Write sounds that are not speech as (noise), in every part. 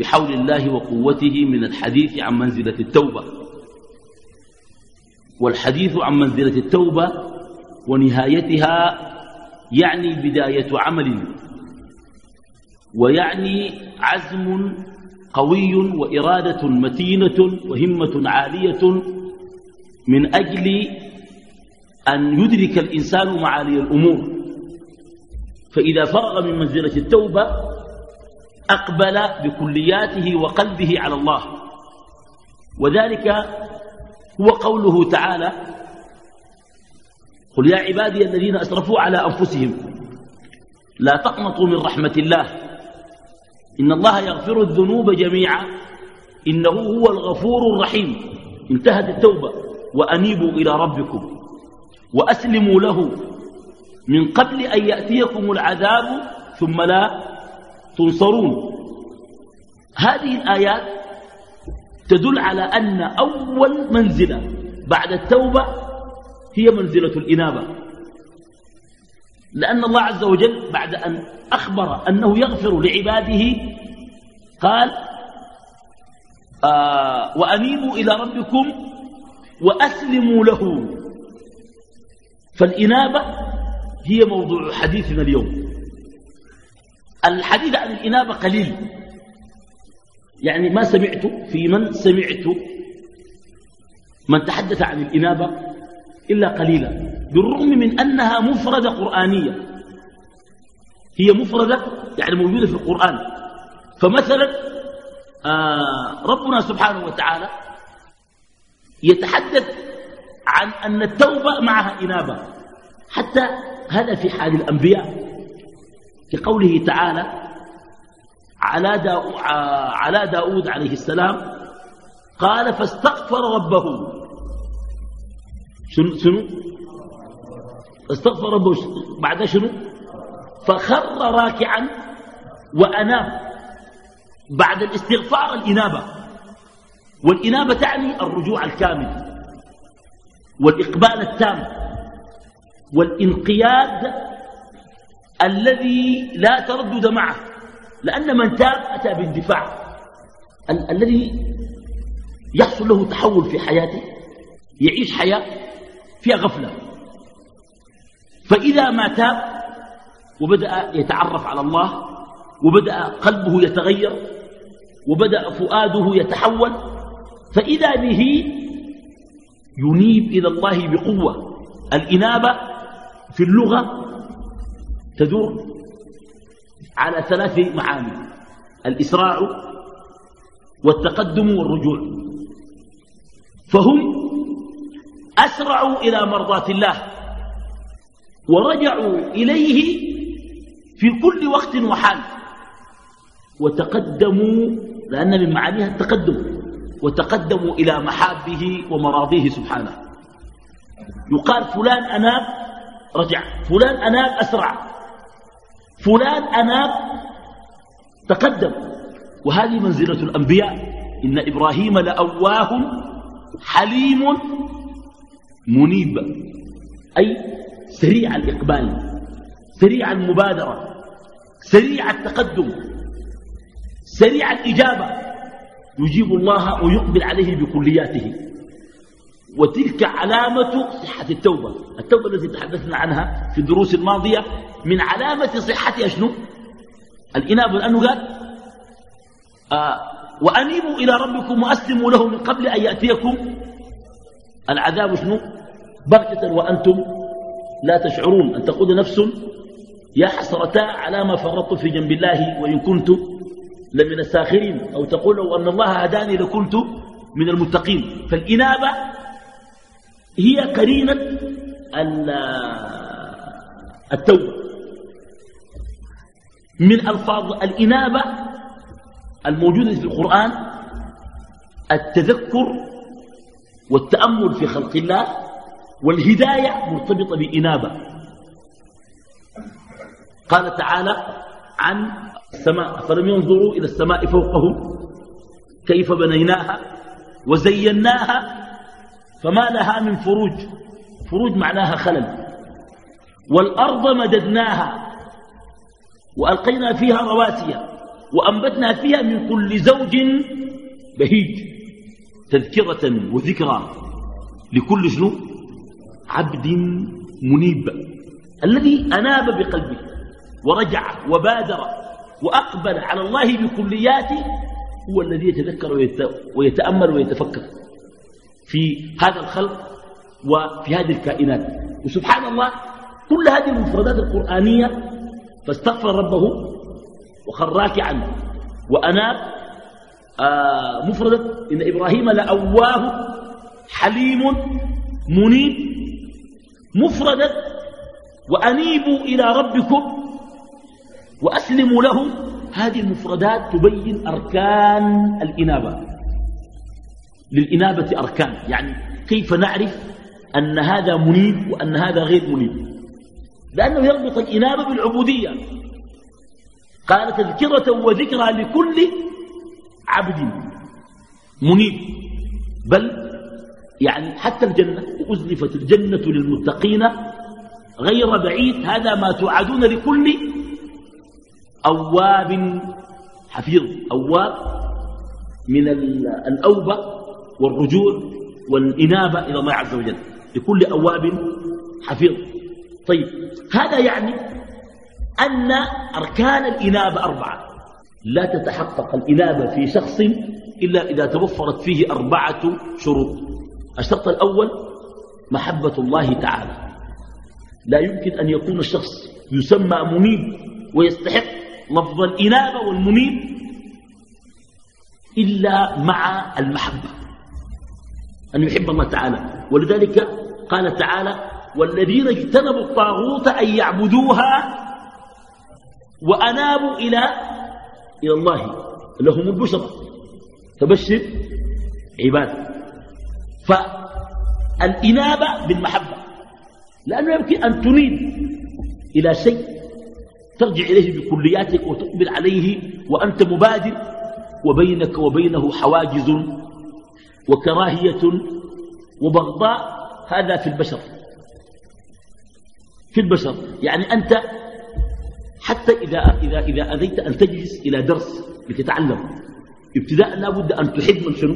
بحول الله وقوته من الحديث عن منزلة التوبة. والحديث عن منزلة التوبة ونهايتها يعني بداية عمل ويعني عزم قوي وإرادة متينة وهمة عالية من أجل أن يدرك الإنسان معالي الأمور. فإذا فرغ من منزلة التوبة أقبل بكلياته وقلبه على الله. وذلك هو قوله تعالى قل يا عبادي الذين أسرفوا على أنفسهم لا تقنطوا من رحمة الله إن الله يغفر الذنوب جميعا إنه هو الغفور الرحيم. انتهت التوبة وأنيبوا إلى ربكم وأسلموا له من قبل أن يأتيكم العذاب ثم لا تنصرون. هذه الآيات تدل على أن أول منزلة بعد التوبة هي منزلة الإنابة. لأن الله عز وجل بعد أن أخبر أنه يغفر لعباده قال آه وأنيبوا إلى ربكم وأسلموا له. فالإنابة هي موضوع حديثنا اليوم. الحديث عن الإنابة قليل. يعني ما سمعت في من سمعت من تحدث عن الإنابة إلا قليلا. بالرغم من أنها مفردة قرآنية. هي مفردة يعني موجودة في القرآن. فمثلا آه ربنا سبحانه وتعالى يتحدث عن أن التوبة معها إنابة. حتى هذا في حال الأنبياء. كقوله تعالى على, داو على داود عليه السلام قال فاستغفر ربه. شنو شنو؟ استغفر ربه. بعد شنو؟ فخر راكعا وأناب. بعد الاستغفار الإنابة. والإنابة تعني الرجوع الكامل والإقبال التام والانقياد الذي لا تردد معه لأن من تاب أتى باندفاع. ال الذي يحصل له تحول في حياته يعيش حياة فيها غفلة. فإذا ما تاب وبدأ يتعرف على الله وبدأ قلبه يتغير وبدأ فؤاده يتحول فإذا به ينيب إلى الله بقوة. الإنابة في اللغة تدور على ثلاث معاني. الإسراع والتقدم والرجوع. فهم أسرعوا إلى مرضاة الله ورجعوا إليه في كل وقت وحال. وتقدموا لأن من معانيها التقدم. وتقدموا إلى محابه ومراضيه سبحانه. يقال فلان أناب رجع. فلان أناب أسرع. فلان أناب تقدم. وهذه منزلة الأنبياء. إن إبراهيم لأواه حليم منيب. أي سريع الإقبال سريع المبادرة سريع التقدم سريع الإجابة. يجيب الله ويقبل عليه بكلياته. وتلك علامة صحة التوبة. التوبة التي تحدثنا عنها في الدروس الماضية من علامة صحتها شنو؟ الإنابة لأنه قال آه وأنيبوا إلى ربكم وأسلموا له من قبل أن يأتيكم. العذاب شنو؟ بغتة وأنتم لا تشعرون. أن تقول نفس يا حسرتا على ما فرطت في جنب الله وإن كنت لمن الساخرين. أو تقول لو أن الله هداني لكنت من المتقين. فالإنابة هي قرينة التوبة من ألفاظ الإنابة الموجودة في القرآن التذكر والتأمل في خلق الله والهداية مرتبطة بإنابة. قال تعالى عن السماء فلم ينظروا إلى السماء فوقهم كيف بنيناها وزيناها فما لها من فروج. فروج معناها خلل. والأرض مددناها وألقينا فيها رواسي وأنبتنا فيها من كل زوج بهيج. تذكرة وذكرى لكل شنو؟ عبد منيب الذي أناب بقلبه ورجع وبادر وأقبل على الله بكلياته هو الذي يتذكر ويتأمل ويتفكر. في هذا الخلق وفي هذه الكائنات. وسبحان الله كل هذه المفردات القرآنية فاستغفر ربه وخر راكعا. وأناب آه مفردة إن إبراهيم لأواه حليم منيب. مفردة وأنيبوا إلى ربكم وأسلموا له هذه المفردات تبين أركان الإنابة. للإنابة أركان. يعني كيف نعرف أن هذا منيب وأن هذا غير منيب؟ لأنه يربط الإنابة بالعبودية. قال تذكرة وذكرى لكل عبد منيب. بل يعني حتى الجنة أزلفت الجنة للمتقين غير بعيد. هذا ما توعدون لكل أواب حفيظ. أواب من الأوبة والرجوع والإنابة إلى الله عز وجل لكل أواب حفيظ. طيب هذا يعني أن أركان الإنابة أربعة. لا تتحقق الإنابة في شخص إلا إذا توفرت فيه أربعة شروط. الشرط الأول محبة الله تعالى. لا يمكن أن يكون الشخص يسمى منيب ويستحق لفظ الإنابة والمنيب إلا مع المحبة. أن يحب الله تعالى. ولذلك قال تعالى والذين اجتنبوا الطاغوت أن يعبدوها وأنابوا إلى إلى الله. لهم البشرى. فبشر عباد. فالإنابة بالمحبة. لأنه يمكن أن تنيب إلى شيء ترجع إليه بكلياتك وتقبل عليه وأنت مبادر. وبينك وبينه حواجز. وكراهية وبغضاء هذا في البشر. في البشر. يعني أنت حتى إذا, إذا, إذا أذيت أن تجلس إلى درس لتتعلم ابتداء لا بد أن تحب من شنو؟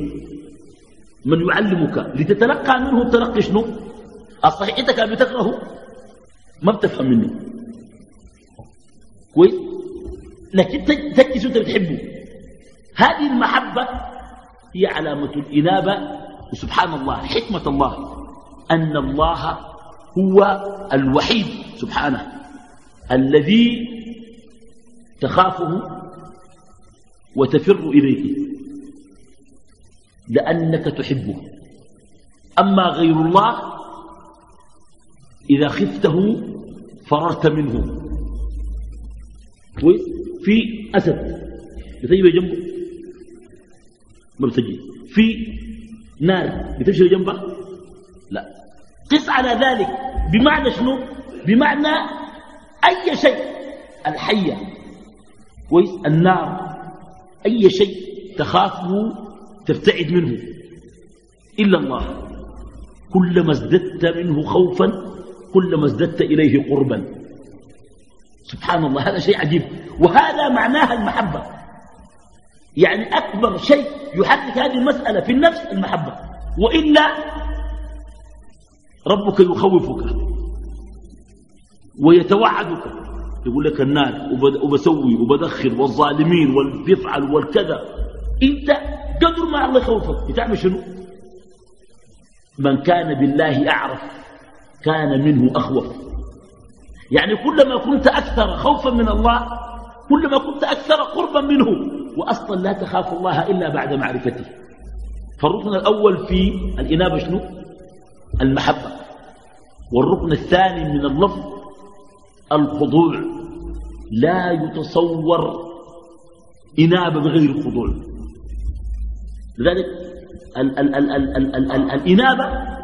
من يعلمك. لتتلقى منه تلقي شنو؟ الصحيح أنت كان بتكرهه ما بتفهم منه. كويس؟ لكن تجلس أنت بتحبه. هذه المحبة هي علامة الإنابة وسبحان الله حكمة الله أن الله هو الوحيد سبحانه الذي تخافه وتفر إليه لأنك تحبه. أما غير الله إذا خفته فررت منه. في أسد. بتجي جنبه ما بتجي في نار بتمشي جنبه لا. قس على ذلك. بمعنى شنو؟ بمعنى أي شيء. الحية. كويس؟ النار. أي شيء تخافه تبتعد منه. إلا الله. كلما ازددت منه خوفا كلما ازددت إليه قربا. سبحان الله. هذا شيء عجيب. وهذا معناها المحبة. يعني أكبر شيء يحرك هذه المسألة في النفس المحبة. وإلا ربك يخوفك ويتوعدك. يقول لك النار وبسوي وبدخل والظالمين والبيفعل والكذا. أنت قدر ما الله يخوفك. بتعمل شنو؟ من كان بالله أعرف كان منه أخوف. يعني كلما كنت أكثر خوفا من الله كلما كنت أكثر قربا منه واصلا لا تخاف الله إلا بعد معرفته. فالركن الأول في الإنابة شنو؟ المحبة. والركن الثاني من اللفظ الخضوع. لا يتصور إنابة بغير خضوع. لذلك ال ال ال ال ال ال ال الإنابة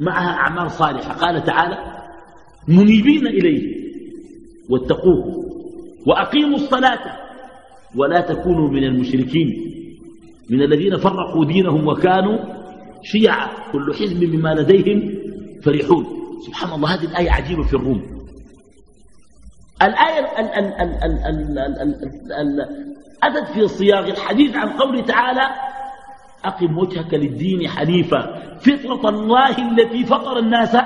معها أعمال صالحة. قال تعالى منيبين إليه واتقوه وأقيموا الصلاة. ولا تكونوا من المشركين من الذين فرقوا دينهم وكانوا شيعا كل حزب بما لديهم فرحون سبحان الله هذه الآية عجيبة في الروم الآية أتت في صياغ الحديث عن قوله تعالى أقم وجهك للدين حنيفا فطرة الله التي فطر الناس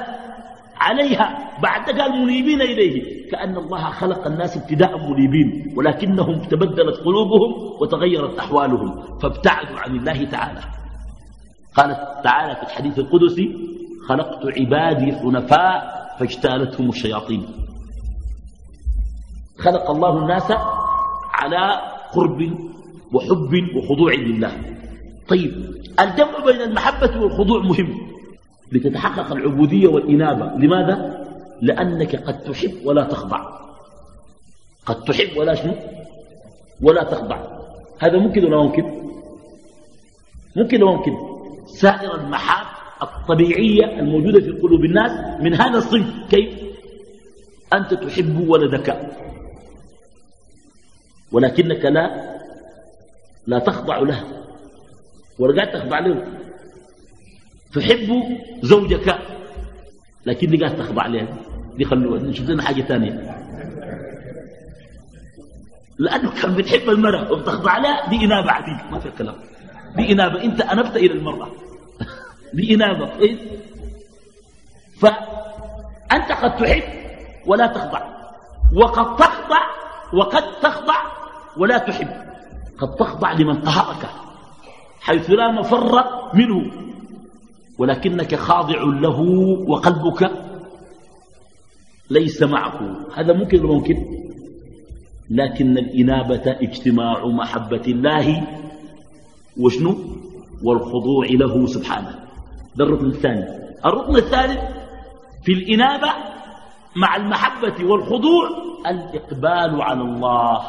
عليها بعد قال منيبين إليه. كأن الله خلق الناس ابتداء منيبين ولكنهم تبدلت قلوبهم وتغيرت أحوالهم. فابتعدوا عن الله تعالى. قال تعالى في الحديث القدسي خلقت عبادي حنفاء فاجتالتهم الشياطين. خلق الله الناس على قرب وحب وخضوع لله. طيب الجمع بين المحبة والخضوع مهم. لتتحقق العبودية والإنابة. لماذا؟ لأنك قد تحب ولا تخضع. قد تحب ولا شنو؟ ولا تخضع. هذا ممكن ولا ممكن؟ ممكن ولا ممكن؟ سائر المحاب الطبيعية الموجودة في قلوب الناس من هذا الصنف كيف؟ أنت تحب ولدك. ولكنك لا لا تخضع له. ورجعت تخضع له. تحب زوجك لكن دي قاعد تخضع عليها دي خلوها نشوف لنا حاجة ثانية. لأنه كان بتحب المرأة وبتخضع عليها دي إنابة عديد ما في كلام. دي إنابة. أنت أنبت إلى المرأة. (laughs) دي إنابة. إيه؟ فأنت قد تحب ولا تخضع. وقد تخضع وقد تخضع ولا تحب. قد تخضع لمن قهرك حيث لا مفر منه. ولكنك خاضع له وقلبك ليس معه هذا ممكن ممكن؟ لكن الإنابة اجتماع محبة الله وشنو؟ والخضوع له سبحانه. ده الركن الثاني. الركن الثالث في الإنابة مع المحبة والخضوع الإقبال على الله.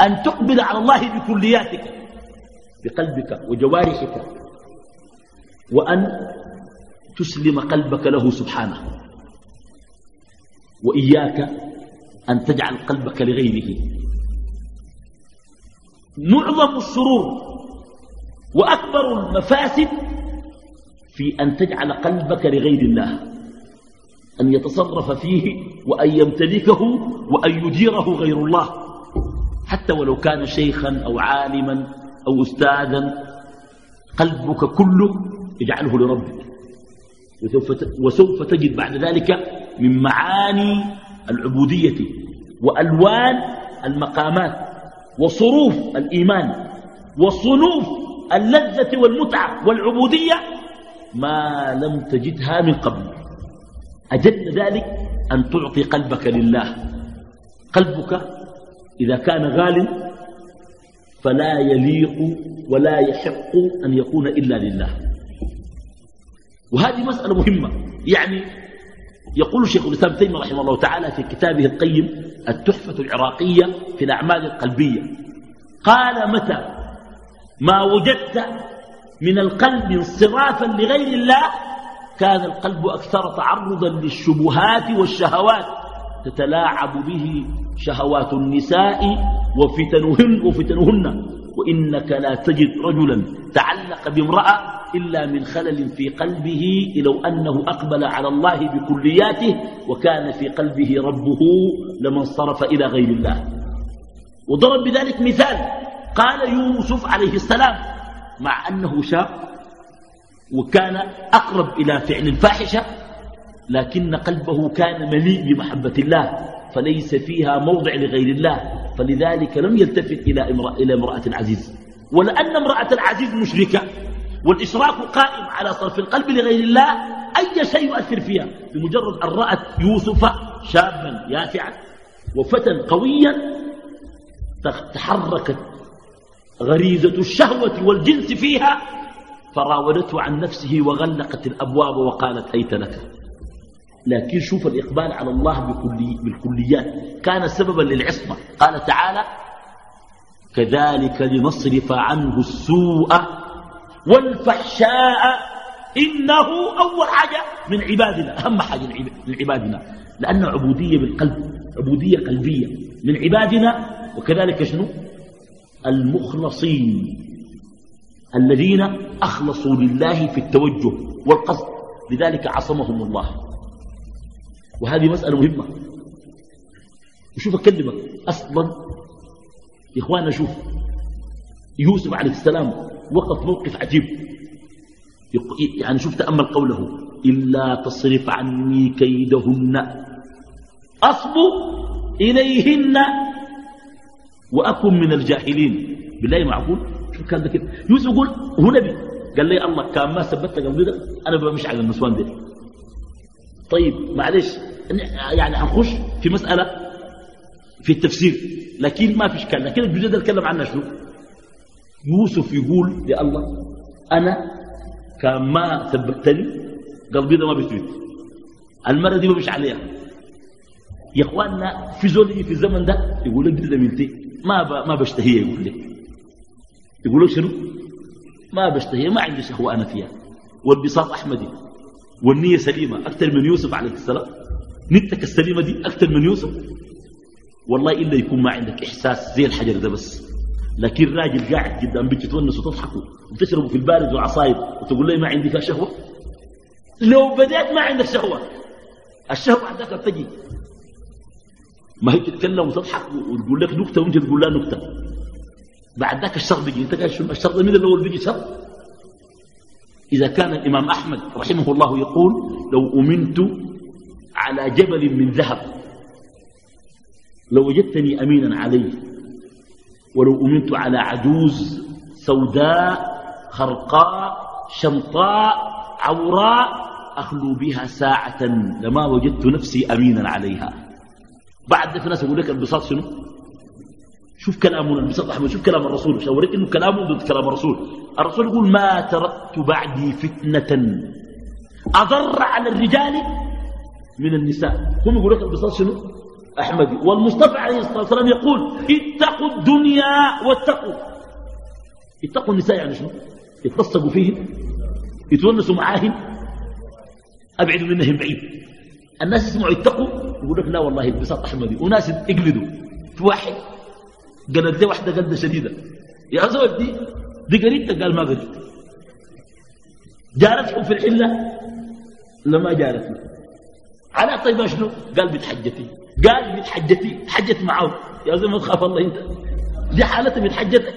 أن تقبل على الله بكلياتك بقلبك وجوارحك. وأن تسلم قلبك له سبحانه وإياك أن تجعل قلبك لغيره. معظم السرور وأكبر المفاسد في أن تجعل قلبك لغير الله أن يتصرف فيه وأن يمتلكه وأن يديره غير الله. حتى ولو كان شيخا أو عالما أو أستاذا قلبك كله اجعله لربك. وسوف, وسوف تجد بعد ذلك من معاني العبودية وألوان المقامات وصروف الإيمان وصنوف اللذة والمتعة والعبودية ما لم تجدها من قبل. أجد ذلك أن تعطي قلبك لله. قلبك إذا كان غال فلا يليق ولا يحق أن يكون إلا لله. وهذه مسألة مهمة. يعني يقول شيخ الإسلام تيمية رحمه الله تعالى في كتابه القيم التحفة العراقية في الأعمال القلبية. قال متى؟ ما وجدت من القلب انصرافا لغير الله كان القلب أكثر تعرضا للشبهات والشهوات تتلاعب به شهوات النساء وفتنهن, وفتنهن. وإنك لا تجد رجلا تعلق بامرأة إلا من خلل في قلبه لو أنه أقبل على الله بكلياته وكان في قلبه ربه لما انصرف إلى غير الله. وضرب بذلك مثال قال يوسف عليه السلام مع أنه شاب وكان أقرب إلى فعل الفاحشة لكن قلبه كان مليء بمحبة الله. فليس فيها موضع لغير الله. فلذلك لم يلتفت إلى امرأة, إلى امرأة العزيز. ولأن امرأة العزيز مشركة. والإشراك قائم على صرف القلب لغير الله. أي شيء يؤثر فيها؟ بمجرد أن رأت يوسف شابا يافعا وفتى قويا تحركت غريزة الشهوة والجنس فيها فراودته عن نفسه وغلقت الأبواب وقالت هيت لك لكن شوف الإقبال على الله بكلي بالكليات. كان سببا للعصمة. قال تعالى كذلك لنصرف عنه السوء والفحشاء إنه أول حاجة من عبادنا أهم حاجة من عبادنا. لأن عبودية بالقلب عبودية قلبية من عبادنا. وكذلك شنو؟ المخلصين الذين أخلصوا لله في التوجه والقصد. لذلك عصمهم الله. وهذه مسألة مهمة. وشوف أكلمك أصلا. يا إخوانا شوف. يوسف عليه السلام وقف موقف عجيب. يعني شوف تأمل قوله. إلا تصرف عني كيدهن. أصب إليهن. وأكن من الجاهلين. بالله معقول شو كان ذكر. يوسف يقول هو نبي. قال لي الله كان ما ثبتك قبل كده؟ أنا بمشي على النسوان دي طيب معلش. يعني حنخش في مسألة في التفسير. لكن ما في اشكال لكن الجزء ده اتكلم عنها شنو؟ يوسف يقول يا الله أنا كان ما ثبتني قلبي ده ما بيثبت المرة دي بمشي عليها. يا إخواننا في زول في الزمن ده يقول لك دي زميلتي ما ما بشتهي يقول لك. يقول لك شنو؟ ما بشتهي ما عندي شهوة أنا فيها. والبساط أحمدي والنية سليمة أكثر من يوسف عليه السلام. نتك السليمة دي أكثر من يوسف. والله إلا يكون ما عندك إحساس زي الحجر ده بس. لكن راجل قاعد قدام بيتي تونس وتضحكوا وتشربوا في البارد وعصايب وتقول لي ما عندي فيها شهوة؟ لو بدأت ما عندك شهوة. الشهوة عندك تجي ما هي تتكلم وتضحك وتقول لك نكتة وأنت تقول لها نكتة. بعد ذاك الشر بيجي. أنت قاعد الشر من الأول بيجي شر إذا كان الإمام أحمد رحمه الله يقول لو أمنت على جبل من ذهب. لو وجدتني أمينا عليه ولو أمنت على عجوز سوداء خرقاء شمطاء عوراء أخلو بها ساعة لما وجدت نفسي أمينا عليها. بعد في ناس يقول لك البساط شنو؟ شوف كلامه البساط أحمد شوف كلام الرسول مش اوريك إنه كلامه ضد كلام الرسول. الرسول يقول ما تركت بعدي فتنة. أضر على الرجال من النساء. هم يقول لك البساط شنو؟ أحمدي. والمصطفى عليه الصلاة والسلام يقول اتقوا الدنيا واتقوا. اتقوا النساء يعني شنو؟ يتصقوا فيهم يتونسوا معاهم ابعدوا منهم بعيد. الناس يسمعوا يتقوا يقول لك لا والله البساط أحمدي. وناس يقلدوا في واحد قالت لي واحدة قلدة شديدة. يا زول دي دي قريبتك قال ما قريبتك جارته في الحلة؟ لما جارته على طيب شنو؟ قال بتحجتي. قال بتحجتي. حجت معه. يا زلمة ما تخاف الله انت دي حالته بتحجتك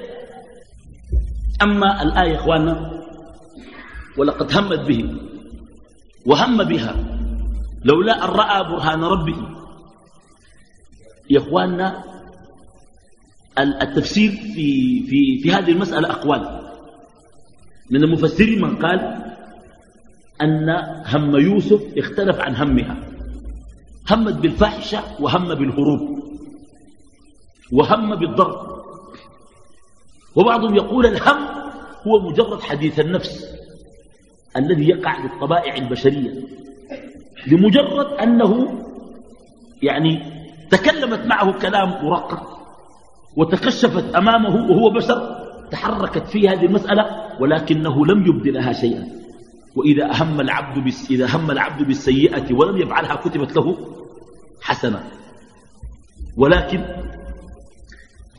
أما الآية يا إخواننا ولقد همت به وهم بها. لولا أن رأى برهان ربه يا إخواننا التفسير في, في, في هذه المسألة أقوال. من المفسرين من قال أن هم يوسف اختلف عن همها. همت بالفاحشة وهم بالهروب. وهم بالضرب. وبعضهم يقول الهم هو مجرد حديث النفس الذي يقع للطبائع البشرية. لمجرد أنه يعني تكلمت معه كلام مرقق وتكشفت أمامه وهو بشر تحركت فيه هذه المسألة ولكنه لم يبد لها شيئا. وإذا أهم العبد إذا هم العبد بالسيئة ولم يفعلها كتبت له حسنة. ولكن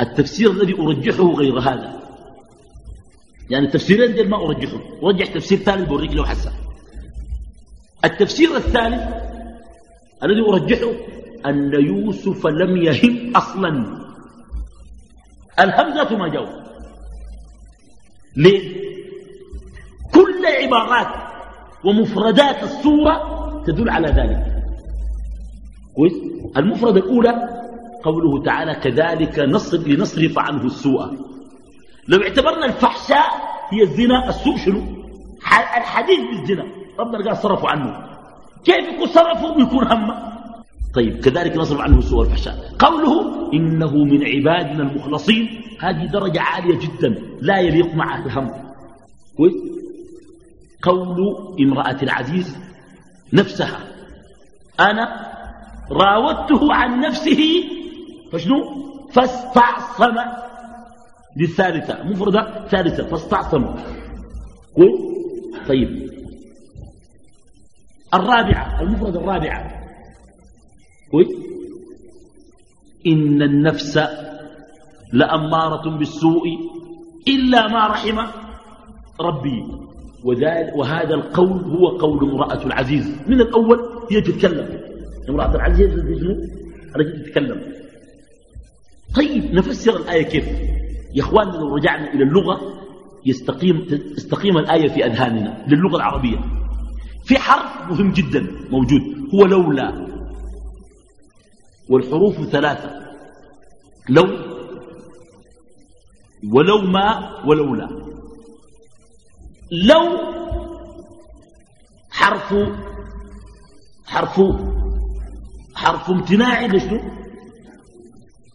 التفسير الذي أرجحه غير هذا. يعني التفسيرين ما أرجحه. أرجح تفسير ثالث بوريك له حسن. التفسير الثالث الذي أرجحه أن يوسف لم يهم أصلا. الهمزة ما جاء. ليه؟ كل عبارات ومفردات السورة تدل على ذلك. كويس؟ المفردة الأولى قوله تعالى كذلك نصرف لنصرف عنه السوء. لو اعتبرنا الفحشاء هي الزنا السوء شنو؟ الحديث بالزنا. ربنا قال صرفوا عنه. كيف يكون صرفوا ويكون همه طيب كذلك نصرف عنه السوء والفحشاء. قوله إنه من عبادنا المخلصين. هذه درجة عالية جدا. لا يليق معها الهم. كويس؟ قول امرأة العزيز نفسها. أنا راودته عن نفسه فشنو؟ فاستعصم. دي الثالثة مفردة ثالثة فاستعصموا كويس طيب. الرابعة المفردة الرابعة. كويس إن النفس لأمارة بالسوء إلا ما رحم ربي. وهذا القول هو قول امرأة العزيز. من الأول هي تتكلم. امرأة العزيز رجل تتكلم. طيب نفسر الآية كيف؟ يا اخواننا لو رجعنا إلى اللغة يستقيم تستقيم الآية في أذهاننا للغة العربية. في حرف مهم جدا موجود. هو لولا. والحروف ثلاثة. لو ولو ما ولولا. لو حرف حرف حرف امتناع لشنو؟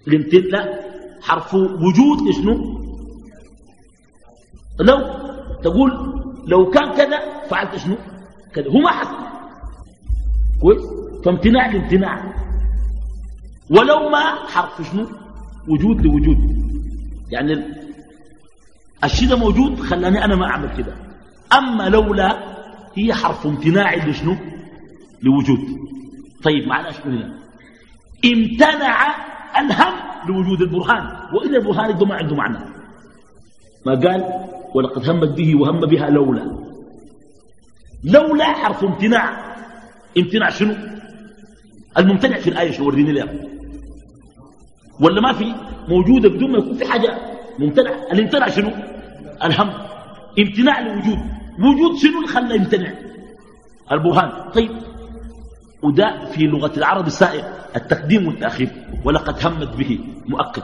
الامتناع حرف وجود لشنو؟ لو تقول لو كان كذا فعلت شنو؟ كذا. هو ما حصل. كويس؟ فامتناع لامتناع. ولو ما حرف شنو؟ وجود لوجود. يعني الشيء ده موجود خلاني أنا ما أعمل كده. أما لولا هي حرف امتناع لشنو؟ لوجود. طيب شنو هنا؟ امتنع الهم لوجود البرهان. وإلا البرهان ما عنده معنى. ما قال؟ ولقد همت به وهم بها لولا. لولا حرف امتناع. امتناع شنو؟ الممتنع في الآية شنو وريني لها ولا ما في؟ موجودة بدون ما يكون في حاجة. ممتنع. الامتناع شنو؟ الهم. امتناع لوجود. وجود شنو اللي خلى يمتنع؟ البرهان. طيب. وده في لغة العرب السائر التقديم والتأخير. ولقد همت به مؤكد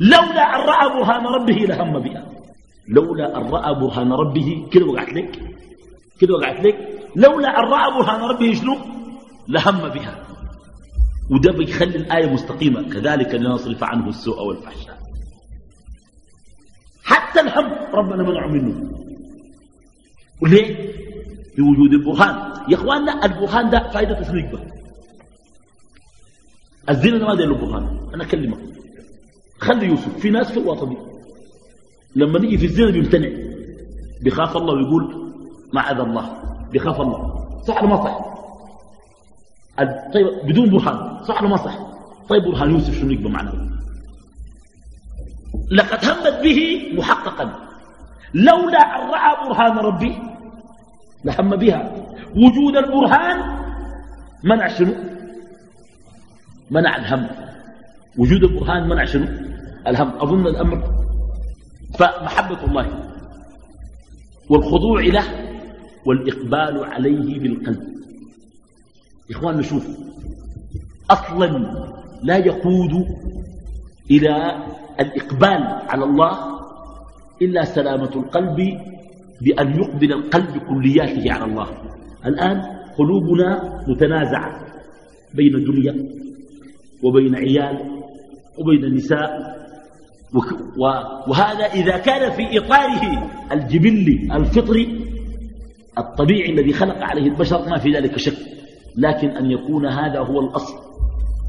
لولا أن رأى برهان ربه لهم بها. لولا أن رأى برهان ربه. كده وقعت لك؟ كده وقعت لك؟ لولا أن رأى برهان ربه شنو؟ لهم بها. وده بيخلي الآية مستقيمة. كذلك لنصرف عنه السوء والفحشاء. حتى الهم ربنا منع منه. وليه؟ بوجود البرهان. يا اخواننا البرهان ده فائدة تسليك به الزنا ما داير له برهان. أنا أكلمك. خلي يوسف. في ناس في الوطن دي لما نيجي في الزنا بيمتنع. بيخاف الله ويقول معاذ الله. بيخاف الله. صح ولا ما صح؟ طيب بدون برهان. صح ولا ما صح؟ طيب برهان يوسف شنو يقبل معنا لقد همت به محققا. لولا أن رأى برهان ربي لهم بها. وجود البرهان منع شنو؟ منع الهم. وجود البرهان منع شنو؟ الهم. أظن الأمر فمحبة الله والخضوع له والإقبال عليه بالقلب. إخوان نشوف. أصلا لا يقود إلى الإقبال على الله إلا سلامة القلب بأن يقبل القلب كلياته على الله. الآن قلوبنا متنازعة بين الدنيا وبين عيال وبين نساء وهذا إذا كان في إطاره الجبلي الفطري الطبيعي الذي خلق عليه البشر ما في ذلك شك. لكن أن يكون هذا هو الأصل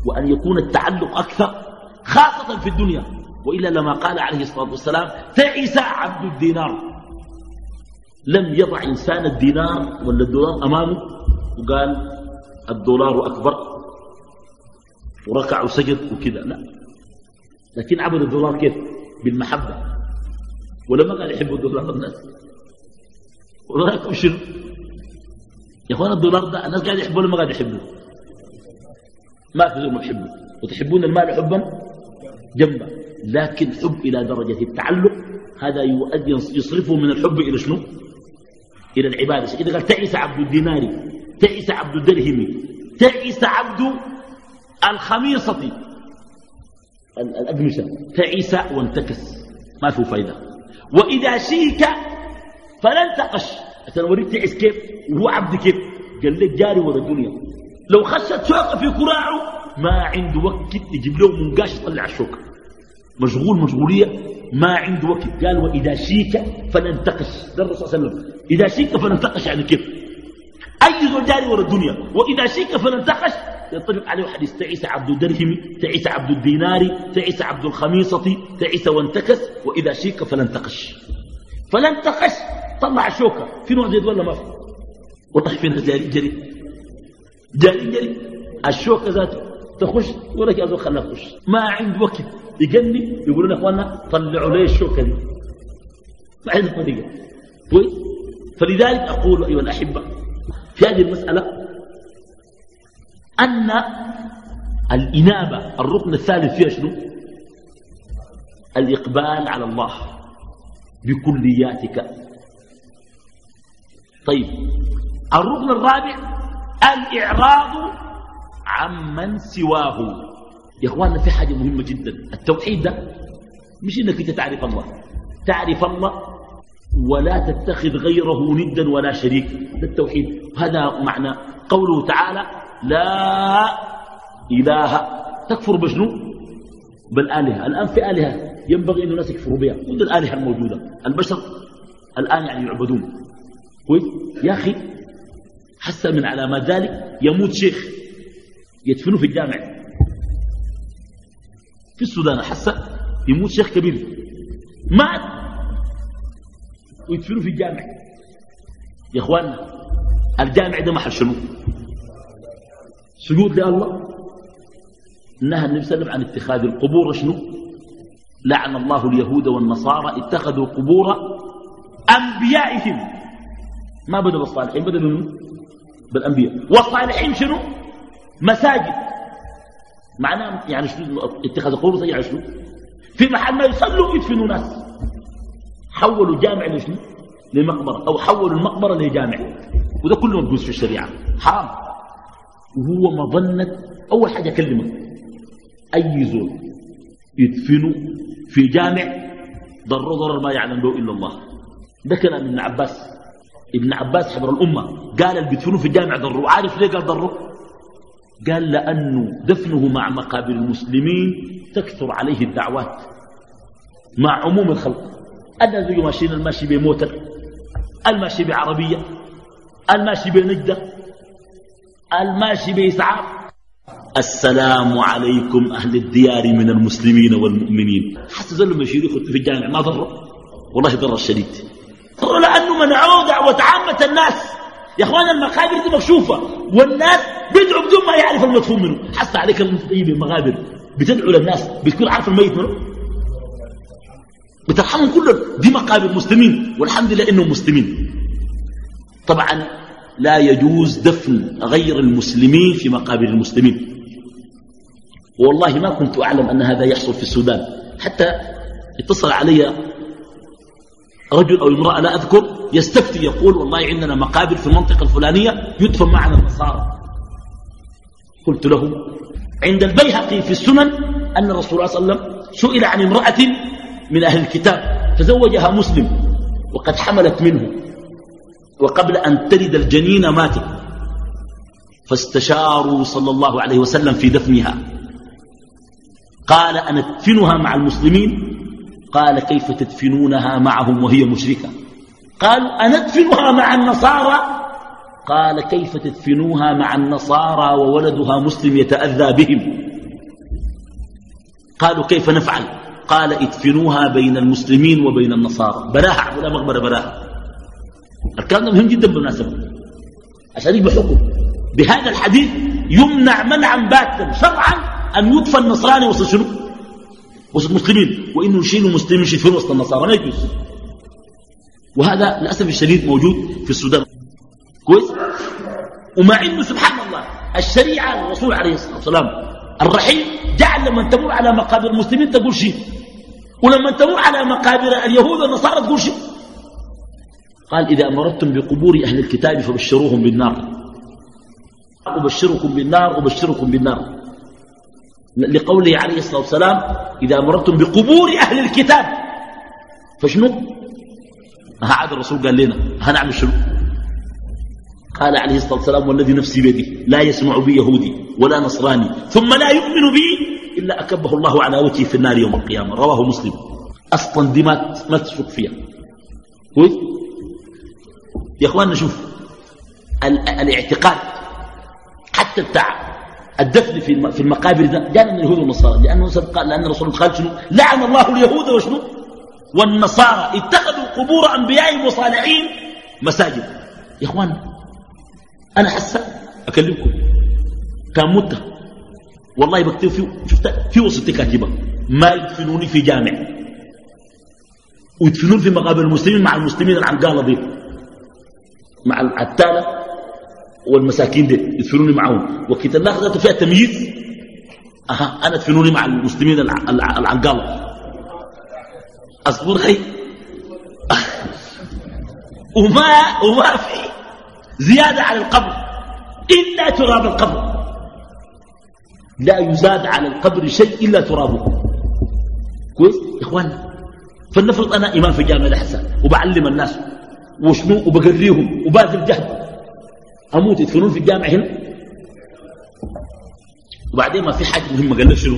وأن يكون التعلق أكثر خاصة في الدنيا. وإلا لما قال عليه الصلاة والسلام تعس عبد الدينار. لم يضع إنسان الدينار ولا الدولار أمامه وقال الدولار أكبر وركع وسجد وكذا لا. لكن عبد الدولار كيف؟ بالمحبة. ولما قال يحب الدولار الناس. ورايكم شنو؟ يا أخوان الدولار ده الناس قاعد يحبوه ولا ما قاعد يحبوه؟ ما في ما يحبه وتحبون المال حبا؟ جنبا لكن حب إلى درجة التعلق هذا يؤدي يصرفه من الحب إلى شنو؟ إلى العبادة. إذا قال تعس عبد الدينار تعس عبد الدرهم تعس عبد الخميصة. الأقمشة. تعس وانتكس. ما فيه فايدة. وإذا شيك فلن تقش. عشان أوريك تعس كيف؟ وهو عبد كيف؟ قال لك جاري ورا الدنيا. لو خشت شوكة في كراعه ما عنده وقت يجيب له منقاش يطلع الشوكة مشغول مشغولية. ما عنده وقت. قال وإذا شيك فلنتقش ده الرسول صلى الله عليه وسلم. إذا شيك فلنتقش يعني كيف؟ أي زول جاري ورا الدنيا. وإذا شيك فلنتقش ينطبق عليه حديث تعيس عبد الدرهم تعيس عبد الدينار تعيس عبد الخميصة تعيس وانتكس وإذا شيك فلن تقش فلن تقش طلع الشوكة في نوع زيد ولا ما في؟ والله فينا جاري جري. جاري جري. الشوكة ذاته تخش يقول لك يا زول خلنا تخش. ما عند وقت. يجني يقولون يا اخوانا طلعوا لي الشوكة دي ما عندك طريقة. كويس فلذلك أقول أيها الأحبة في هذه المسألة أن الإنابة الركن الثالث فيها شنو؟ الإقبال على الله بكلياتك. طيب الركن الرابع الإعراض عمن سواه. يا إخواننا في حاجة مهمة جدا. التوحيد ده مش إنك أنت تعرف الله. تعرف الله ولا تتخذ غيره ندا ولا شريك. ده التوحيد. هذا معنى قوله تعالى لا إله. تكفر بشنو؟ بالآلهة. الآن في آلهة ينبغي أن الناس يكفروا بها. كل الآلهة الموجودة. البشر الآن يعني يعبدون. كويس؟ يا أخي حتى من علامات ذلك يموت شيخ. يدفنه في الجامع. في السودان حسا يموت شيخ كبير. مات. ويدفنه في الجامع. يا اخواننا الجامع ده محل شنو؟ سجود لله. نهى النبي صلى الله عليه وسلم عن اتخاذ القبور. شنو؟ لعن الله اليهود والنصارى اتخذوا قبور أنبيائهم. ما بدأ بالصالحين بدأ منه بالأنبياء. والصالحين شنو؟ مساجد. معناه يعني شنو؟ اتخاذ القبور سيئة شنو؟ في محل ما يصلوا يدفنوا ناس. حولوا جامع لشنو؟ لمقبرة. أو حولوا المقبرة لجامع. وده كله مجوز في الشريعة. حرام. وهو مظنة أول حاجة أكلمك. أي زول يدفنوا في جامع ضر ضرر ما يعلم به إلا الله. ده كلام ابن عباس. ابن عباس حبر الأمة. قال اللي بيدفنوا في الجامع ضروا. عارف ليه قال ضروا؟ قال لأنه دفنه مع مقابر المسلمين تكثر عليه الدعوات مع عموم الخلق. الناس ماشيين الماشي بموتر الماشي بعربية الماشي بنجدة الماشي بإسعاف. السلام عليكم أهل الديار من المسلمين والمؤمنين. حتى ظلوا يشيروا في الجامع ما ضروا والله ضر الشديد. ضروا لأنه منعوا دعوة عامة الناس. يا أخوان المقابر دي مكشوفة. والناس بيدعوا بدون ما يعرف المدفون منه. حتى عليك المتطيب المقابر بتدعو للناس. بتكون عارف الميت منه. بترحمهم كلهم. دي مقابر مسلمين. والحمد لله إنهم مسلمين. طبعا لا يجوز دفن غير المسلمين في مقابر المسلمين. والله ما كنت أعلم أن هذا يحصل في السودان. حتى اتصل علي رجل أو امرأة لا أذكر. يستفتي يقول والله عندنا مقابر في المنطقة الفلانية يدفن معنا النصارى. قلت له عند البيهقي في السنن أن الرسول صلى الله عليه وسلم سئل عن امرأة من أهل الكتاب تزوجها مسلم وقد حملت منه وقبل أن تلد الجنين ماتت. فاستشاروا صلى الله عليه وسلم في دفنها. قال أندفنها مع المسلمين؟ قال كيف تدفنونها معهم وهي مشركة؟ قالوا أندفنها مع النصارى؟ قال كيف تدفنوها مع النصارى وولدها مسلم يتأذى بهم؟ قالوا كيف نفعل؟ قال ادفنوها بين المسلمين وبين النصارى. براها ولا مقبرة براها. الكلام ده مهم جدا بالمناسبة. عشان يبقى حكم. بهذا الحديث يمنع منعا باتا شرعا أن يدفن النصراني وسط شنو؟ وسط مسلمين. وإنه يشيلوا مسلمين يشيلوا وسط النصارى. ما يجوز. وهذا للأسف الشديد موجود في السودان. كويس؟ ومع انه سبحان الله الشريعة الرسول عليه الصلاة والسلام الرحيم جعل لما تمر على مقابر المسلمين تقول شيء ولما تمر على مقابر اليهود والنصارى تقول شيء. قال إذا أمرتم بقبور أهل الكتاب فبشروهم بالنار. أبشركم بالنار أبشركم بالنار. لقوله عليه الصلاة والسلام إذا أمرتم بقبور أهل الكتاب فشنو عاد الرسول قال لنا هنعمل شنو؟ قال عليه الصلاة والسلام والذي نفسي بيده لا يسمع بي يهودي ولا نصراني ثم لا يؤمن بي إلا أكبه الله على وجهه في النار يوم القيامة. رواه مسلم. أصلا دي ما تشك فيها. كويس يا اخواننا شوف الاعتقاد حتى بتاع الدفن في في المقابر ده جاء من اليهود والنصارى لأنه قال لأن الرسول قال شنو؟ لعن الله اليهود وشنو؟ والنصارى اتخذوا قبور أنبيائهم وصالحين مساجد. يا إخوان أنا حسا أكلمكم كان متة والله بكتب في شفت في وسط كاتبة ما يدفنوني في جامع. ويدفنون في مقابر المسلمين مع المسلمين العنقالة دي. مع العتالة والمساكين دي يدفنوني معهم. وقت الله فيها تمييز أها أنا ادفنوني مع المسلمين العنقالة أصبر خي. وما, وما في زيادة على القبر. إلا تراب القبر. لا يزاد على القبر شيء إلا ترابه. كويس؟ يا إخوان فلنفرض أنا إمام في جامعة حسن وبعلم الناس وشنو؟ وبقريهم وباذل جهد أموت يدفنون في الجامعة هنا؟ وبعدين ما في حاجة مهمة قال شنو؟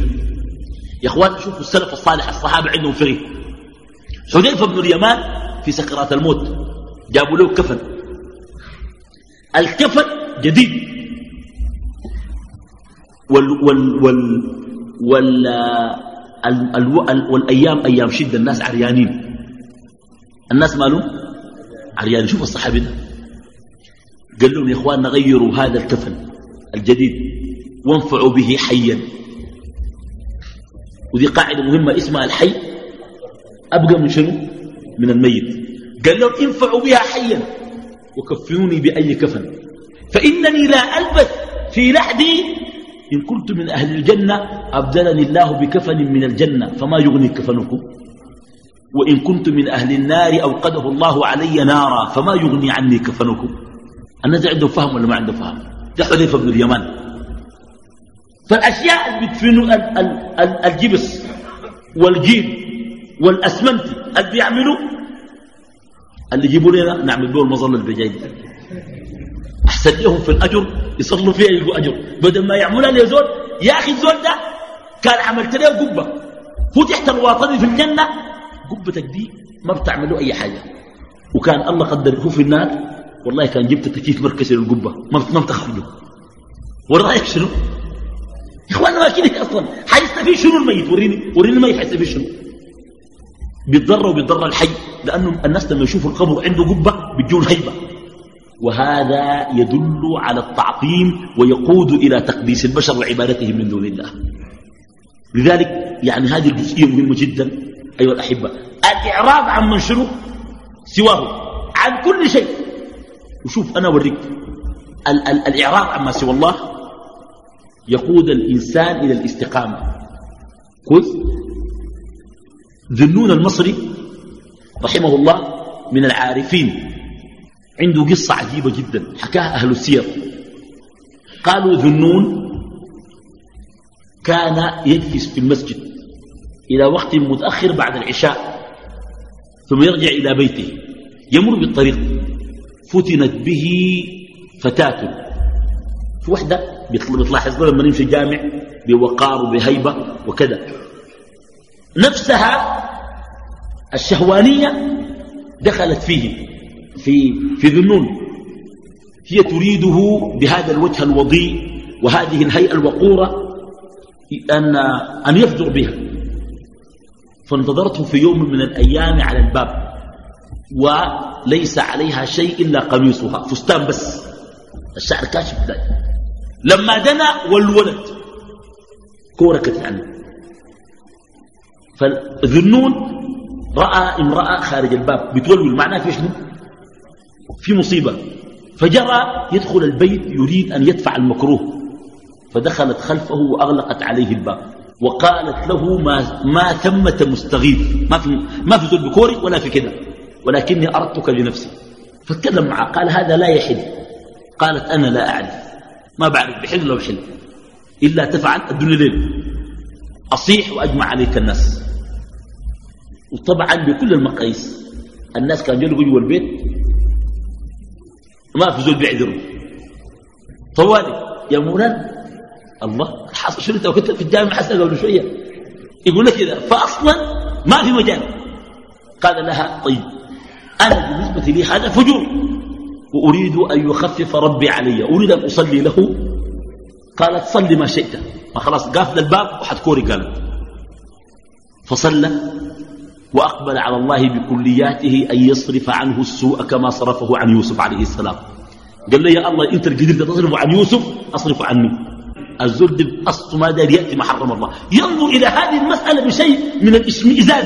يا إخوان شوفوا السلف الصالح الصحابة عندهم فقه حذيفة بن اليمان في سكرات الموت. جابوا له كفن. الكفن جديد. وال وال وال وال ال ال ال والأيام أيام شده الناس عريانين. الناس مالهم عريانين. شوف الصحابي ده. قال لهم يا إخوان غيروا هذا الكفن الجديد. وانفعوا به حيا. ودي قاعدة مهمة اسمها الحي. أبقى من شنو؟ من الميت. قال لهم انفعوا بها حيا وكفنوني بأي كفن. فإنني لا ألبث في لحدي إن كنت من أهل الجنة أبدلني الله بكفن من الجنة. فما يغني كفنكم وإن كنت من أهل النار أوقده الله علي نارا. فما يغني عني كفنكم الناس عندهم فهم ولا ما عندهم فهم؟ ده حذيفة بن اليمان. فالأشياء اللي بتفنوا الجبس والجيل والأسمنت اللي بيعملوا اللي يجيبوا لنا نعمل به المظلة البجاية. أحسن لهم في الأجر يصلوا فيها يلقوا أجر. بدل ما يعملها لزول يا أخي الزول ده كان عملت له قبة. فتحت الواطن في الجنة قبتك دي ما بتعملوا أي حاجة. وكان الله قدر في النار والله كان جبت تكييف مركزي للقبة. ما بتخرجوا ورأيك شنو؟ يا اخوانا ما كده أصلا. حيستفيد شنو الميت؟ وريني وريني الميت حيستفيد شنو؟ بيتضر وبيتضر الحي لأنه الناس لما يشوفوا القبر عنده قبه بتجون هيبه وهذا يدل على التعظيم ويقود إلى تقديس البشر وعبادتهم من دون الله. لذلك يعني هذه الجزئية مهمة جدا أيها الأحبة. الإعراض عن من شنو سواه عن كل شيء. وشوف أنا أوريك ال ال الإعراض عما سوى الله يقود الإنسان إلى الاستقامة. كويس ذنون المصري رحمه الله من العارفين. عنده قصة عجيبة جدا حكاها أهل السير. قالوا ذنون كان يجلس في المسجد إلى وقت متأخر بعد العشاء ثم يرجع إلى بيته. يمر بالطريق فتنت به فتاة. في وحدة بتلاحظ لما نمشي الجامع بوقار وبهيبة وكذا. نفسها الشهوانية دخلت فيه في, في ذنون. هي تريده بهذا الوجه الوضيء وهذه الهيئة الوقورة أن, أن يفجر بها. فانتظرته في يوم من الأيام على الباب وليس عليها شيء إلا قميصها فستان بس. الشعر كاشف. ذلك لما دنا والولد كوركت عنه فذنون رأى امرأة خارج الباب. بتولول معناه في شنو؟ في مصيبة. فجرى يدخل البيت يريد أن يدفع المكروه. فدخلت خلفه وأغلقت عليه الباب. وقالت له ما, ما ثمة مستغيث ما في, ما في ذل بكوري ولا في كذا ولكني أردتك لنفسي. فاتكلم معه. قال هذا لا يحل. قالت أنا لا أعرف. ما بعرف. بحل ولا بحل. إلا تفعل. الدنيا ليل. أصيح وأجمع عليك الناس. وطبعا بكل المقاييس. الناس كانوا يجوا جوا البيت ما في زول بيعذروا طوالي يا مولانا الله حصل شنو انت وكنت في الجامعة حسن قبل شوية؟ يقول لك كذا فاصلا ما في مجال. قال لها طيب أنا بالنسبة لي هذا فجور وأريد أن يخفف ربي علي أريد أن أصلي له. قالت صل ما شئت. فخلاص قافل الباب وحتكوري قالت فصلى. وأقبل على الله بكلياته أن يصرف عنه السوء كما صرفه عن يوسف عليه السلام. قال له يا الله انت قدرت تصرف عن يوسف أصرف عني. الزلد أصل ما دار يأتي ما حرم الله. ينظر إلى هذه المسألة بشيء من الاشمئزاز.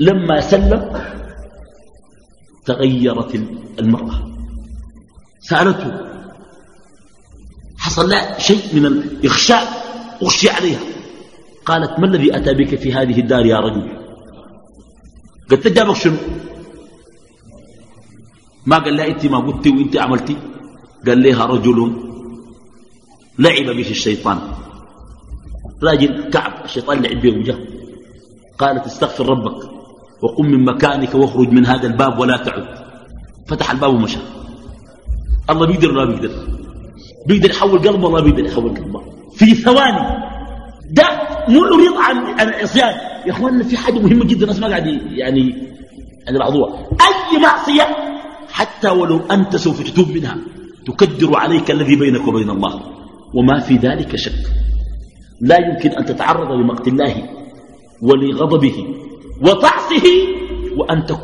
لما سلم تغيرت المرأة. سألته حصل لها شيء من الإغشاء أغشي عليها. قالت ما الذي أتى بك في هذه الدار يا رجل؟ قلت جابك شنو؟ ما قال لا انت ما قلتي وانت عملتي. قال لها رجل لعب به الشيطان. راجل كعب الشيطان لعب به وجهه. قالت استغفر ربك وقم من مكانك واخرج من هذا الباب ولا تعد. فتح الباب ومشى. الله بيقدر ولا بيقدر؟ بيقدر يحول قلبه الله بيقدر يحول قلبه. في ثواني ده معرض عن العصيان. يا اخواننا في حاجة مهمة جدا الناس ما قاعد يعني يعني بعضوها أي معصية؟ حتى ولو أنت سوف تتوب منها تكدر عليك الذي بينك وبين الله. وما في ذلك شك. لا يمكن أن تتعرض لمقت الله ولغضبه وطعسه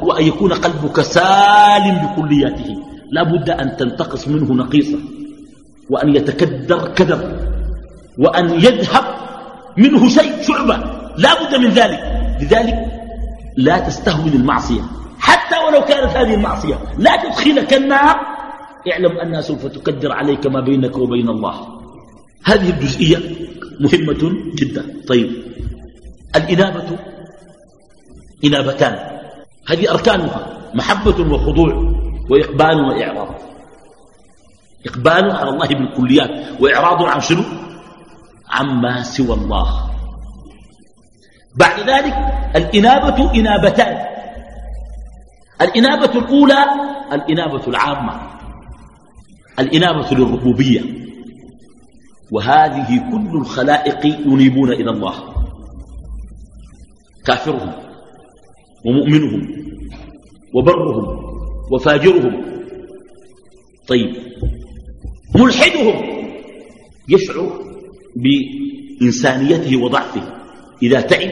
وأن يكون قلبك سالم بكلياته. لا بد أن تنتقص منه نقيصة. وأن يتكدر كدر. وأن يذهب منه شيء شعبة. لا بد من ذلك. لذلك لا تستهون المعصية. حتى ولو كانت هذه المعصية. لا تدخلك النار. اعلم أنها سوف تكدر عليك ما بينك وبين الله. هذه الجزئية مهمة جدا. طيب. الإنابة إنابتان. هذه أركانها. محبة وخضوع وإقبال وإعراض. إقبال على الله بالكليات. وإعراض عن شنو؟ عما سوى الله. بعد ذلك الإنابة إنابتان. الإنابة الأولى الإنابة العامة. الإنابة للربوبية. وهذه كل الخلائق ينيبون إلى الله. كافرهم ومؤمنهم وبرهم وفاجرهم. طيب ملحدهم يشعر بإنسانيته وضعفه. إذا تعب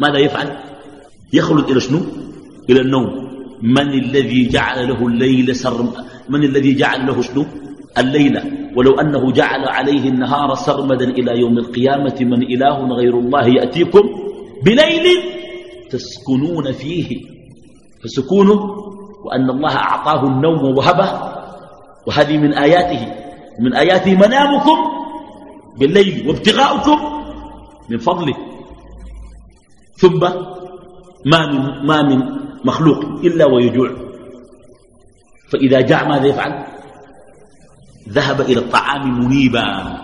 ماذا يفعل؟ يخلد إلى شنو؟ إلى النوم. من الذي جعل له الليل سرم من الذي جعل له شنو؟ الليلة ولو أنه جعل عليه النهار سرمدا إلى يوم القيامة من إله غير الله يأتيكم بليل تسكنون فيه. فسكونه وأن الله أعطاه النوم ووهبه وهذه من آياته. من آياته منامكم بالليل وابتغاؤكم من فضله. ثم ما من, ما من مخلوق إلا ويجوع. فإذا جاع ماذا يفعل؟ ذهب إلى الطعام منيبا.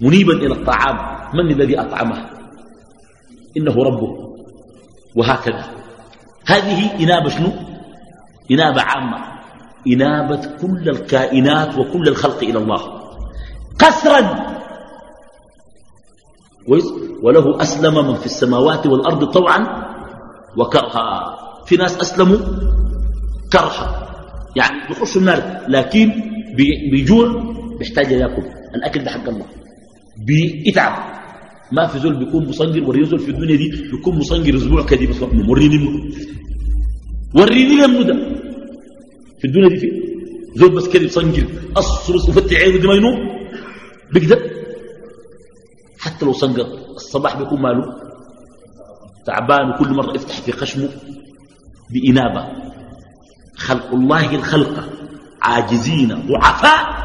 منيبا إلى الطعام. من الذي أطعمه؟ إنه ربه. وهكذا. هذه إنابة شنو؟ إنابة عامة. إنابة كل الكائنات وكل الخلق إلى الله. قسرا وله أسلم من في السماوات والأرض طوعا وكرها. في ناس أسلموا كرها. يعني بيخشوا النار لكن بيجوع بيحتاج يأكل. الأكل ده حق الله. بيتعب. ما في زول بيكون مصنجر وريني في الدنيا دي بيكون مصنجر أسبوع كده بس وريني منه وريني لم ده في الدنيا دي في زول بس كده يصنجر أصرص وفتح عينه دي ما ينوم. بيقدر حتى لو صنجر الصباح بيكون ماله. تعبان وكل مرة يفتح في خشمه بإنابة. خلق الله الخلق عاجزين ضعفاء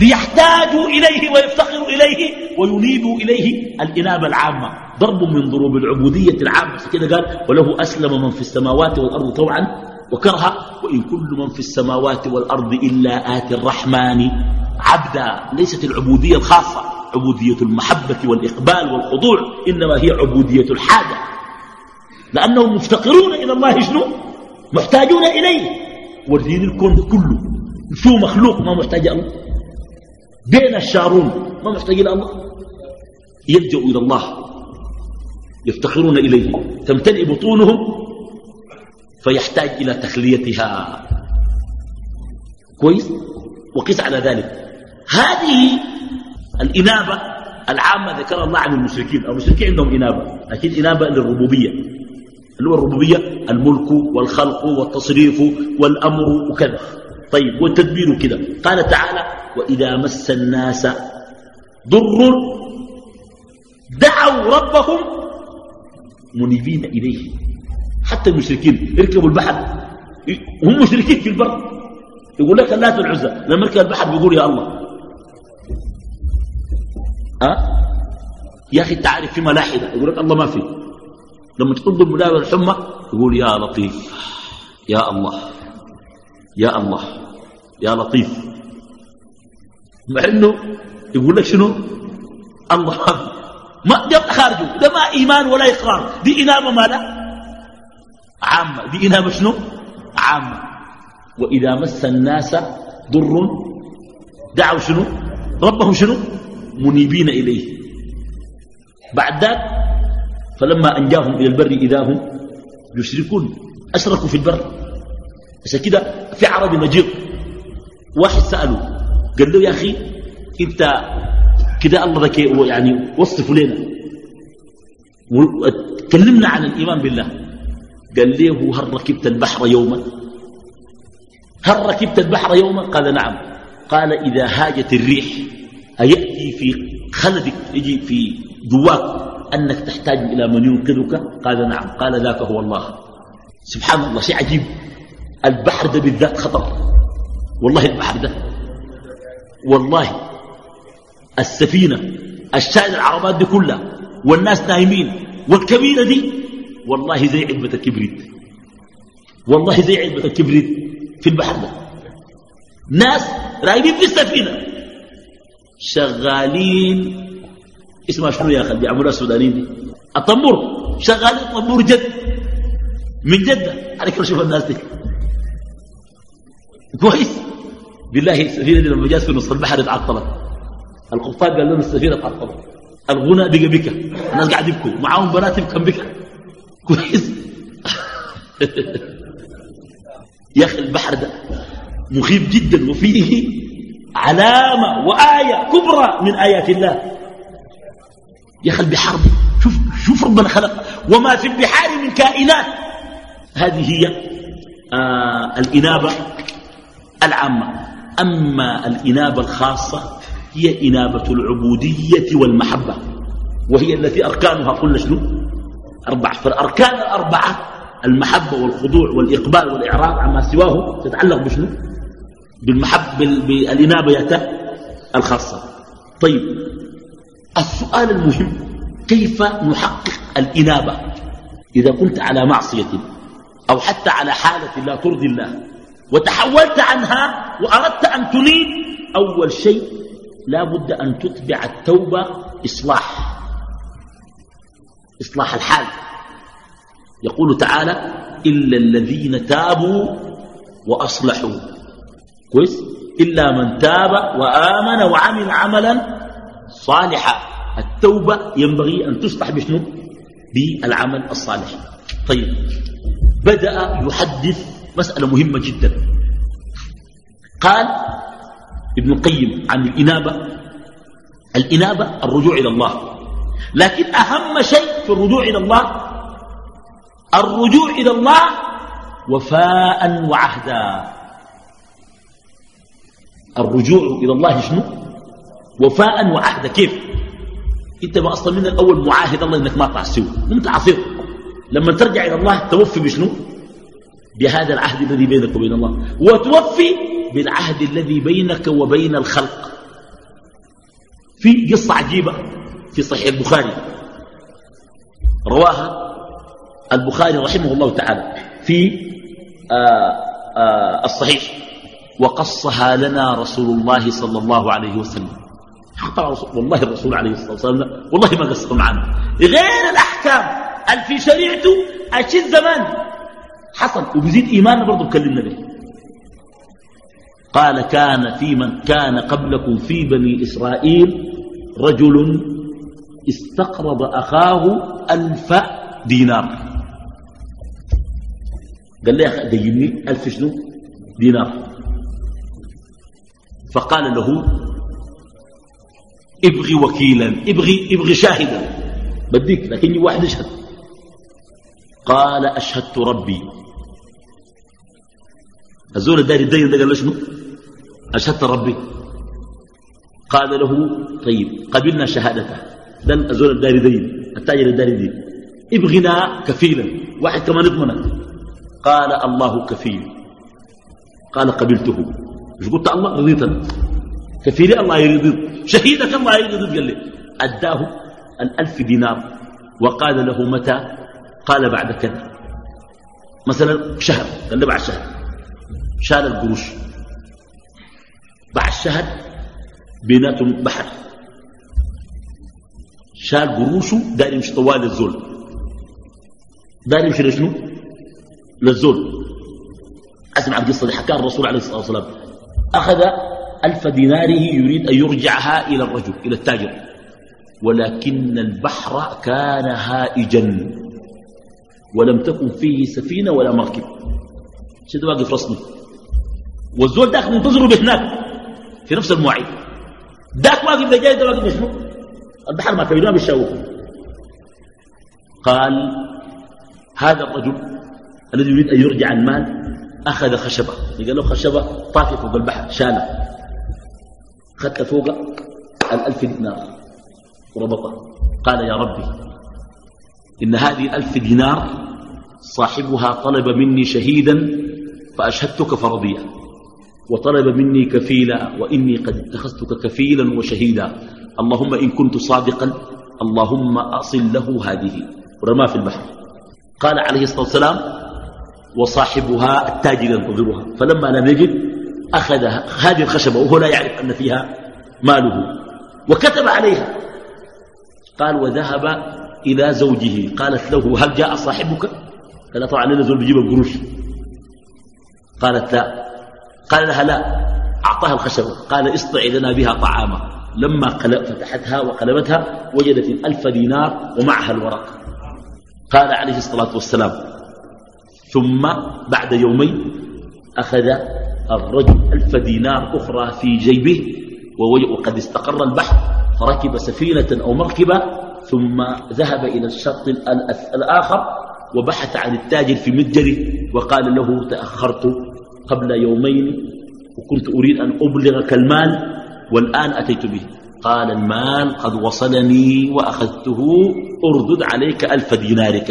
ليحتاجوا إليه ويفتقروا إليه وينيبوا إليه الإنابة العامة. ضرب من ضروب العبودية العامة كده قال وله أسلم من في السماوات والأرض طوعا وكرها وإن كل من في السماوات والأرض إلا آتي الرحمن عبدا. ليست العبودية الخاصة عبودية المحبة والإقبال والخضوع إنما هي عبودية الحاجة. لأنهم مفتقرون إلى الله شنو؟ محتاجون إليه. والدين الكون كله شو مخلوق؟ ما محتاج الله. بين الشارون ما محتاج إلى الله. يلجأوا إلى الله يفتخرون إليه. تمتلئ بطونهم فيحتاج إلى تخليتها. كويس؟ وقس على ذلك. هذه الإنابة العامة ذكر الله عن المشركين. المشركين عندهم إنابة لكن إنابة للربوبية. اللي هو الربوبية؟ الملك والخلق والتصريف والأمر وكذا. طيب والتدبير كذا قال تعالى وإذا مس الناس ضر دعوا ربهم منيبين إليه. حتى المشركين يركبوا البحر. هم مشركين في البر. يقول لك اللات العزة لما يركب البحر بيقول يا الله. أه؟ يا أخي تعرف في ملاحدة يقول لك الله ما في. لما تطلب المداوى الحمى يقول يا لطيف. يا الله. يا الله. يا لطيف. مع إنه يقول لك شنو؟ الله. ما خارجه. ده ما إيمان ولا إقرار. دي إنابة ما لا. عامه دي انابه شنو؟ عامه وإذا مس الناس ضر دعوا شنو؟ ربهم شنو؟ منيبين إليه. بعد ذلك فلما أنجاهم إلى البر إذا هم يشركون أشركوا في البر. عشان كده في عربي نجيب واحد سأله قال له يا أخي أنت كده الله ذكي يعني وصفوا لنا. وتكلمنا عن الإيمان بالله. قال له هل ركبت البحر يوما هل ركبت البحر يوما قال نعم. قال إذا هاجت الريح أيأتي في خلدك يجي في جواك أنك تحتاج إلى من ينقذك؟ قال نعم. قال ذاك هو الله. سبحان الله شيء عجيب. البحر ده بالذات خطر. والله البحر ده. والله السفينة الشايل العربات دي كلها والناس نايمين والكبيرة دي والله زي علبة الكبريت. والله زي علبة الكبريت في البحر ده. ناس رايبين في السفينة. شغالين. اسمها شنو يا أخي بيعملوها السودانيين دي. الطنبور شغالين طنبور جد. من جدة عليك شوف الناس دي. كويس. بالله السفينة دي لما جات في نص البحر اتعطلت. القبطان قال لهم السفينة اتعطلت الغنى بقى بكى الناس قاعد يبكوا. معاهم بنات يبكوا بكى كويس. يا أخي البحر ده مخيف جدا وفيه علامة وآية كبرى من آيات الله. يا أخي البحار شوف شوف ربنا خلق. وما في البحار من كائنات. هذه هي آه الإنابة العامة. أما الإنابة الخاصة هي إنابة العبودية والمحبة وهي التي أركانها كل شنو؟ أربع فالأركان الأربعة المحبة والخضوع والإقبال والإعراض عما سواه تتعلق بشنو؟ بالمحب بالإنابة الخاصة. طيب السؤال المهم كيف نحقق الإنابة؟ إذا كنت على معصية أو حتى على حالة لا ترضي الله وتحولت عنها وأردت أن تنيب أول شيء لا بد أن تتبع التوبة إصلاح. إصلاح الحال. يقول تعالى إلا الذين تابوا وأصلحوا. كويس؟ إلا من تاب وآمن وعمل عملا صالحا. التوبة ينبغي أن تصلح بشنو؟ بالعمل الصالح. طيب بدأ يحدث مسألة مهمة جدا. قال ابن القيم عن الإنابة. الإنابة الرجوع إلى الله. لكن أهم شيء في الرجوع إلى الله الرجوع إلى الله وفاء وعهدا. الرجوع إلى الله شنو؟ وفاء وعهدا. كيف؟ أنت ما أصلا من الأول معاهد الله إنك ما تعصيه. انت عصير لما ترجع إلى الله توفي بشنو؟ بهذا العهد الذي بينك وبين الله. وتوفي بالعهد الذي بينك وبين الخلق. في قصة عجيبة. في صحيح البخاري. رواها البخاري رحمه الله تعالى في آآ آه، آآ آه، الصحيح. وقصها لنا رسول الله صلى الله عليه وسلم. والله الرسول عليه الصلاة والسلام والله ما قصر معنا. غير الأحكام في شريعته أشد زمان حصل. وبزيد إيماننا برضو بكلمنا به قال كان في من كان قبلكم في بني إسرائيل رجل استقرض أخاه ألف دينار. قال لي يا ألف شنو؟ دينار. فقال له ابغي وكيلا ابغي, ابغي شاهدا. بديك لكن واحد يشهد قال أشهدت ربي. الزول الداري الدين ده قال له شنو؟ أشهدت ربي. قال له طيب قبلنا شهادته. ده الزول الداري دين التاجر الداري دين ابغنا كفيلا. واحد كمان يضمنك قال الله كفيل. قال قبلته. مش قلت الله؟ رضيت كفيلي الله يرضي شهيدك الله يرضي قال لي أداه الألف دينار. وقال له متى؟ قال بعد كذا. مثلا شهر. قال له بعد شهر. شال القروش. بعد شهر بيناتهم بحر. شال قروشه داير يمشي طوال الزول داير يمشي لشنو للزول أسمع القصة دي حكاها الرسول عليه الصلاة والسلام. أخذ ألف ديناره يريد أن يرجعها إلى الرجل إلى التاجر. ولكن البحر كان هائجا. ولم تكن فيه سفينة ولا مركب. شد واقف رسمي؟ والزول داك منتظره بهناك في نفس المواعيد. داك واقف لجاي ده واقف شنو؟ البحر ما كبيرنا بالشاوف قال هذا الرجل الذي يريد أن يرجع المال أخذ خشبة. قال له خشبة طافية فوق البحر شالة خدت فوق الألف دينار. وربطه قال يا ربي إن هذه الألف دينار صاحبها طلب مني شهيدا فأشهدتك فرضيا وطلب مني كفيلا وإني قد اتخذتك كفيلا وشهيدا. اللهم إن كنت صادقا اللهم أصل له هذه. ورماه في البحر. قال عليه الصلاة والسلام وصاحبها التاجر ينتظرها. فلما لم يجد أخذ هذه الخشبة وهو لا يعرف أن فيها ماله. وكتب عليها. قال وذهب إلى زوجه. قالت له هل جاء صاحبك؟ قال طبعا لنا زول بيجيب القروش. قالت لا. قال لها لا. أعطاها الخشبة. قال اصطع لنا بها طعاما. لما فتحتها وقلبتها وجدت الألف دينار ومعها الورق. قال عليه الصلاة والسلام ثم بعد يومين أخذ الرجل ألف دينار أخرى في جيبه وقد استقر البحر فركب سفينة أو مركبة ثم ذهب إلى الشط الآخر وبحث عن التاجر في متجره وقال له تأخرت قبل يومين وكنت أريد أن أبلغك المال والآن أتيت به. قال المال قد وصلني وأخذته أردد عليك ألف دينارك.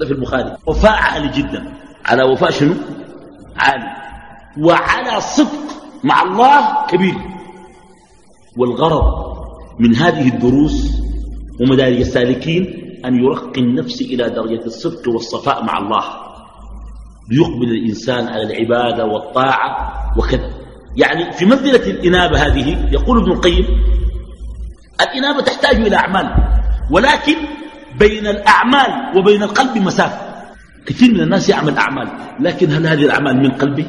ده في البخاري. وفاء عالي جدا. على وفاء شنو؟ عالي. وعلى صدق مع الله كبير. والغرض من هذه الدروس ومدارج السالكين أن يرقي النفس إلى درجة الصدق والصفاء مع الله. ليقبل الإنسان على العبادة والطاعة وكذا. يعني في منزلة الإنابة هذه يقول ابن القيم الإنابة تحتاج إلى أعمال ولكن بين الأعمال وبين القلب مسافة. كثير من الناس يعمل أعمال لكن هل هذه الأعمال من قلبه؟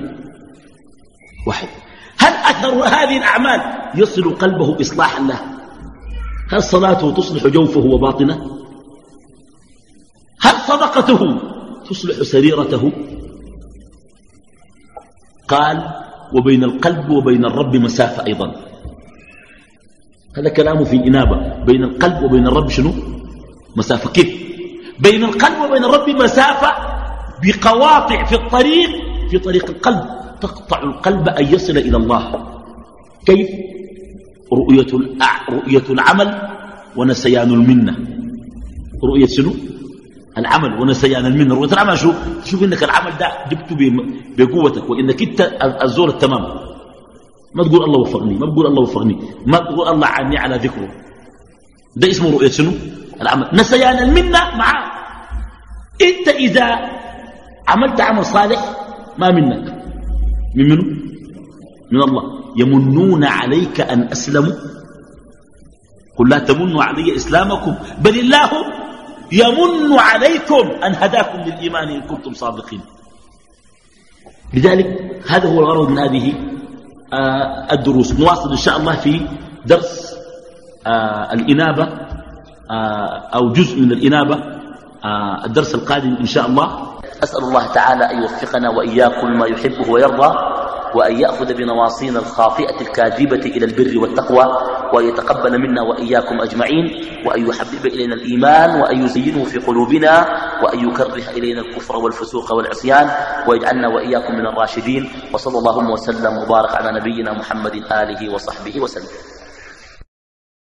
واحد. هل أثر هذه الأعمال يصل قلبه إصلاحا له؟ هل صلاته تصلح جوفه وباطنه؟ هل صدقته تصلح سريرته؟ قال وبين القلب وبين الرب مسافة أيضا. هذا كلامه في إنابة. بين القلب وبين الرب شنو؟ مسافة. كيف؟ بين القلب وبين الرب مسافة بقواطع في الطريق في طريق القلب. تقطع القلب أن يصل إلى الله. كيف؟ رؤية, رؤية العمل ونسيان المنة. رؤية شنو؟ العمل ونسيان المنة رؤية العمل شو؟ شوف إنك العمل ده جبته بقوتك وإنك أنت الزور التمام. ما تقول الله وفقني ما تقول الله وفقني ما تقول الله عني على ذكره. ده اسمه رؤية شنو؟ العمل. نسيان المنة معاه إنت إذا عملت عمل صالح ما منك. من منه من الله. يمنون عليك أن أسلموا. قل لا تمنوا علي إسلامكم. بل الله يمن عليكم أن هداكم للإيمان إن كنتم صادقين. لذلك هذا هو الغرض من هذه آه الدروس. نواصل إن شاء الله في درس آه الإنابة آه أو جزء من الإنابة الدرس القادم إن شاء الله. أسأل الله تعالى أن يوفقنا وإياكم ما يحبه ويرضى. وأن يأخذ بنواصينا الخاطئة الكاذبة إلى البر والتقوى وأن يتقبل منا وإياكم أجمعين وأن يحبب إلينا الإيمان وأن يزينه في قلوبنا وأن يكره إلينا الكفر والفسوق والعصيان ويجعلنا وإياكم من الراشدين وصلى اللهم وسلم وبارك على نبينا محمد آله وصحبه وسلم.